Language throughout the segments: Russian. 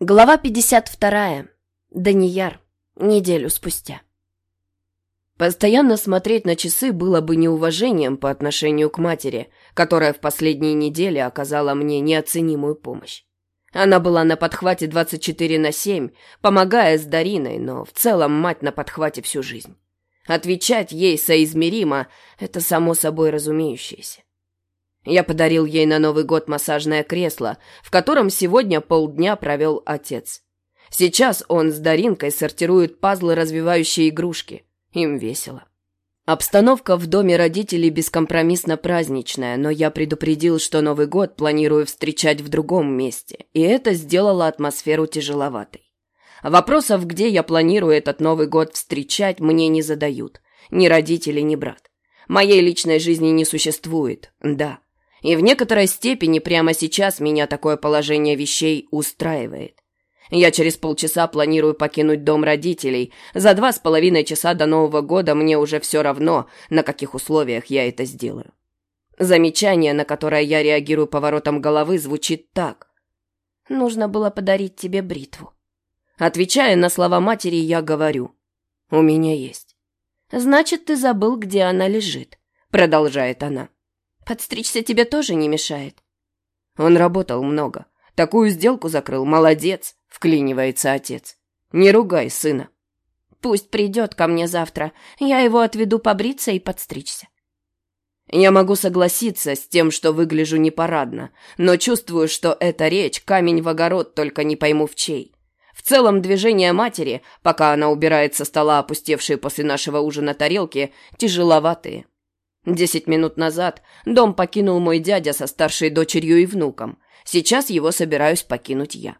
Глава 52. Данияр. Неделю спустя. Постоянно смотреть на часы было бы неуважением по отношению к матери, которая в последние недели оказала мне неоценимую помощь. Она была на подхвате 24 на 7, помогая с Дариной, но в целом мать на подхвате всю жизнь. Отвечать ей соизмеримо – это само собой разумеющееся. Я подарил ей на Новый год массажное кресло, в котором сегодня полдня провел отец. Сейчас он с Даринкой сортирует пазлы, развивающие игрушки. Им весело. Обстановка в доме родителей бескомпромиссно праздничная, но я предупредил, что Новый год планирую встречать в другом месте, и это сделало атмосферу тяжеловатой. Вопросов, где я планирую этот Новый год встречать, мне не задают. Ни родители, ни брат. Моей личной жизни не существует, да. И в некоторой степени прямо сейчас меня такое положение вещей устраивает. Я через полчаса планирую покинуть дом родителей. За два с половиной часа до Нового года мне уже все равно, на каких условиях я это сделаю. Замечание, на которое я реагирую поворотом головы, звучит так. «Нужно было подарить тебе бритву». Отвечая на слова матери, я говорю. «У меня есть». «Значит, ты забыл, где она лежит», — продолжает она. Подстричься тебе тоже не мешает. Он работал много. Такую сделку закрыл. Молодец, вклинивается отец. Не ругай сына. Пусть придет ко мне завтра. Я его отведу побриться и подстричься. Я могу согласиться с тем, что выгляжу непарадно, но чувствую, что эта речь камень в огород, только не пойму в чей. В целом движения матери, пока она убирает со стола опустевшие после нашего ужина тарелки, тяжеловатые. Десять минут назад дом покинул мой дядя со старшей дочерью и внуком. Сейчас его собираюсь покинуть я.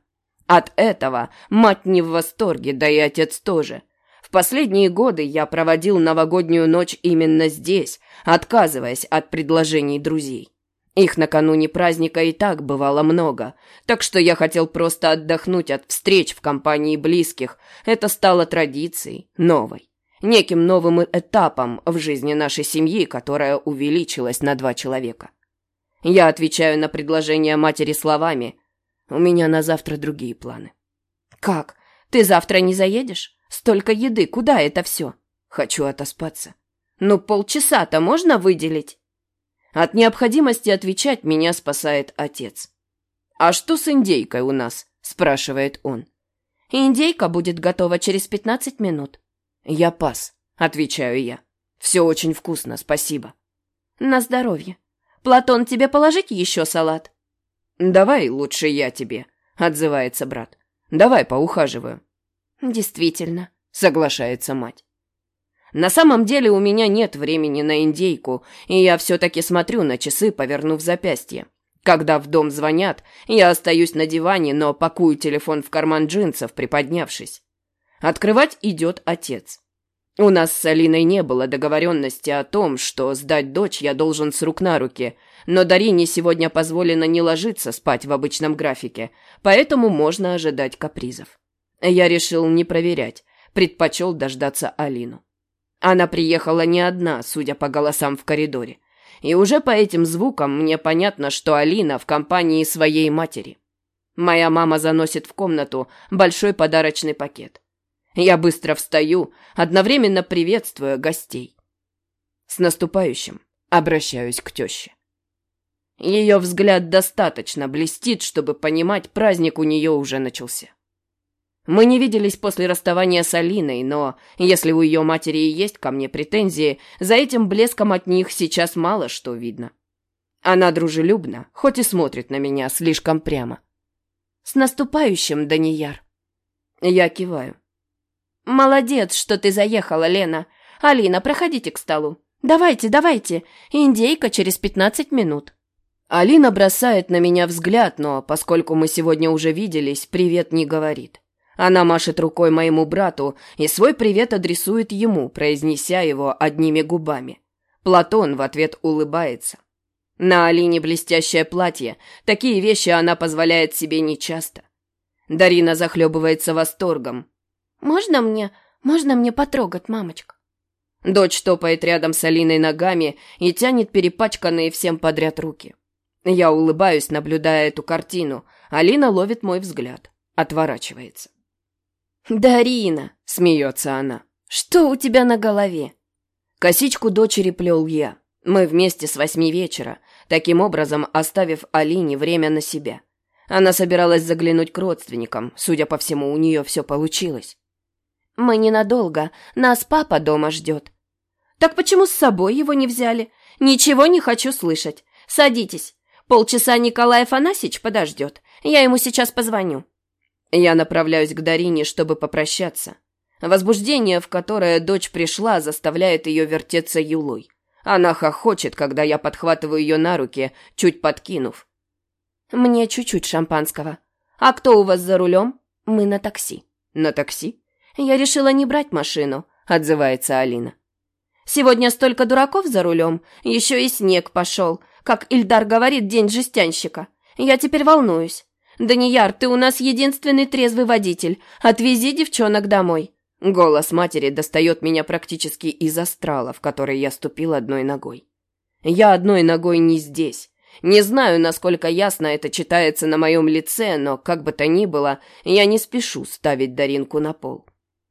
От этого мать не в восторге, да и отец тоже. В последние годы я проводил новогоднюю ночь именно здесь, отказываясь от предложений друзей. Их накануне праздника и так бывало много, так что я хотел просто отдохнуть от встреч в компании близких. Это стало традицией, новой неким новым этапом в жизни нашей семьи, которая увеличилась на два человека. Я отвечаю на предложение матери словами «У меня на завтра другие планы». «Как? Ты завтра не заедешь? Столько еды, куда это все?» «Хочу отоспаться». «Ну, полчаса-то можно выделить?» От необходимости отвечать меня спасает отец. «А что с индейкой у нас?» – спрашивает он. «Индейка будет готова через пятнадцать минут», «Я пас», — отвечаю я. «Все очень вкусно, спасибо». «На здоровье. Платон, тебе положить еще салат?» «Давай лучше я тебе», — отзывается брат. «Давай поухаживаю». «Действительно», — соглашается мать. На самом деле у меня нет времени на индейку, и я все-таки смотрю на часы, повернув запястье. Когда в дом звонят, я остаюсь на диване, но пакую телефон в карман джинсов, приподнявшись. Открывать идет отец. У нас с Алиной не было договоренности о том, что сдать дочь я должен с рук на руки, но Дарине сегодня позволено не ложиться спать в обычном графике, поэтому можно ожидать капризов. Я решил не проверять, предпочел дождаться Алину. Она приехала не одна, судя по голосам в коридоре. И уже по этим звукам мне понятно, что Алина в компании своей матери. Моя мама заносит в комнату большой подарочный пакет. Я быстро встаю, одновременно приветствуя гостей. С наступающим обращаюсь к теще. Ее взгляд достаточно блестит, чтобы понимать, праздник у нее уже начался. Мы не виделись после расставания с Алиной, но если у ее матери и есть ко мне претензии, за этим блеском от них сейчас мало что видно. Она дружелюбна, хоть и смотрит на меня слишком прямо. «С наступающим, Данияр!» Я киваю. «Молодец, что ты заехала, Лена. Алина, проходите к столу. Давайте, давайте. Индейка через пятнадцать минут». Алина бросает на меня взгляд, но, поскольку мы сегодня уже виделись, привет не говорит. Она машет рукой моему брату и свой привет адресует ему, произнеся его одними губами. Платон в ответ улыбается. На Алине блестящее платье, такие вещи она позволяет себе нечасто. Дарина захлебывается восторгом. «Можно мне... можно мне потрогать, мамочка?» Дочь топает рядом с Алиной ногами и тянет перепачканные всем подряд руки. Я улыбаюсь, наблюдая эту картину. Алина ловит мой взгляд. отворачивается. «Дарина!» — смеется она. «Что у тебя на голове?» Косичку дочери плел я. Мы вместе с восьми вечера, таким образом оставив Алине время на себя. Она собиралась заглянуть к родственникам. Судя по всему, у нее все получилось. «Мы ненадолго. Нас папа дома ждет». «Так почему с собой его не взяли? Ничего не хочу слышать. Садитесь. Полчаса Николай Афанасьевич подождет. Я ему сейчас позвоню». Я направляюсь к Дарине, чтобы попрощаться. Возбуждение, в которое дочь пришла, заставляет ее вертеться юлой. Она хохочет, когда я подхватываю ее на руки, чуть подкинув. «Мне чуть-чуть шампанского. А кто у вас за рулем? Мы на такси». «На такси?» «Я решила не брать машину», — отзывается Алина. «Сегодня столько дураков за рулем, еще и снег пошел. Как Ильдар говорит, день жестянщика. Я теперь волнуюсь. Данияр, ты у нас единственный трезвый водитель. Отвези девчонок домой». Голос матери достает меня практически из астрала, в который я ступил одной ногой. Я одной ногой не здесь. Не знаю, насколько ясно это читается на моем лице, но, как бы то ни было, я не спешу ставить Даринку на пол.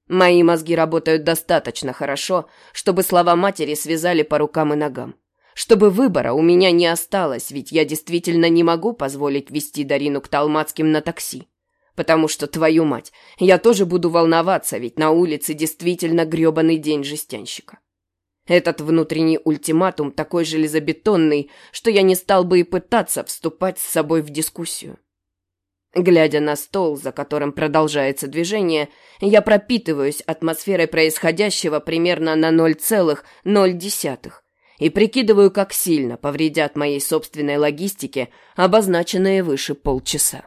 Мои мозги работают достаточно хорошо, чтобы слова матери связали по рукам и ногам. Чтобы выбора у меня не осталось, ведь я действительно не могу позволить вести Дарину к Талмацким на такси. Потому что, твою мать, я тоже буду волноваться, ведь на улице действительно грёбаный день жестянщика. Этот внутренний ультиматум такой железобетонный, что я не стал бы и пытаться вступать с собой в дискуссию. Глядя на стол, за которым продолжается движение, я пропитываюсь атмосферой происходящего примерно на 0,0 и прикидываю, как сильно повредят моей собственной логистике обозначенные выше полчаса.